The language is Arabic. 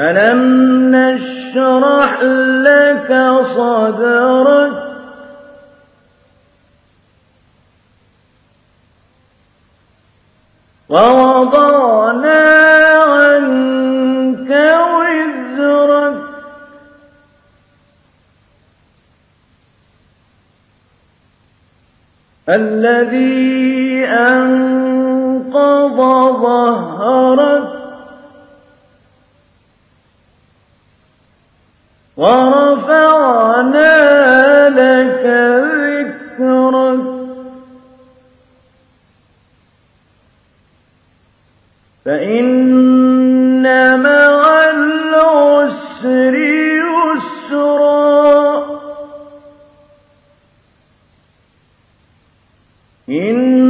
أَلَمْ نَشْرَحْ لَكَ صَدْرَكَ؟ وَوَضَعْنَا عَنكَ وِزْرَكَ. الَّذِي أَنقَضَ ظَهْرَكَ وَرَفَعْنَا لَكَ ذِكْرَكَ. فَإِنَّ مَعَ الْعُسْرِ يُسْرًا. إِنَّ